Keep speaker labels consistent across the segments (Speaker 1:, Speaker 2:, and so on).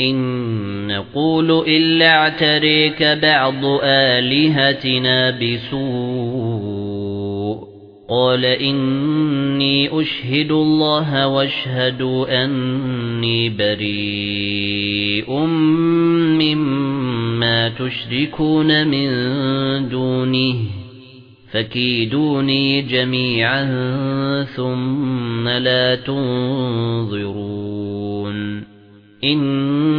Speaker 1: إن نقول إلا اعتريك بعض آلهتنا بسوء. قال إني أشهد الله واشهدوا أني بريء مما تشركون من دونه. فكيدوني جميعا ثم لا تنظرون.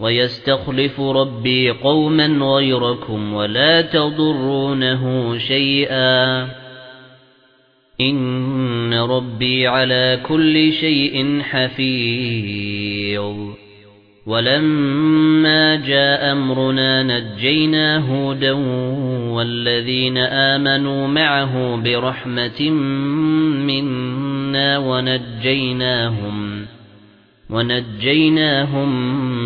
Speaker 1: ويستخلف ربي قوما غيركم ولا تضرونه شيئا. إن ربي على كل شيء حفيظ. ولما جاء أمرنا نجينا هودا والذين آمنوا معه برحمة منا ونجيناهم ونجيناهم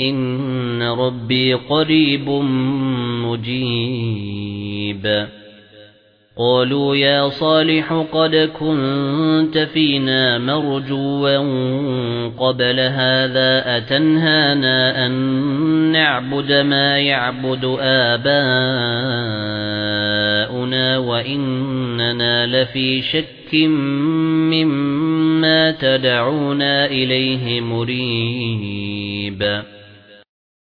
Speaker 1: إن ربي قريب مجيب قالوا يا صالح قد كنت فينا مرجوا قبل هذا أتنهانا أن نعبد ما يعبد آباؤنا وإننا لفي شك مما تدعونا إليه مريب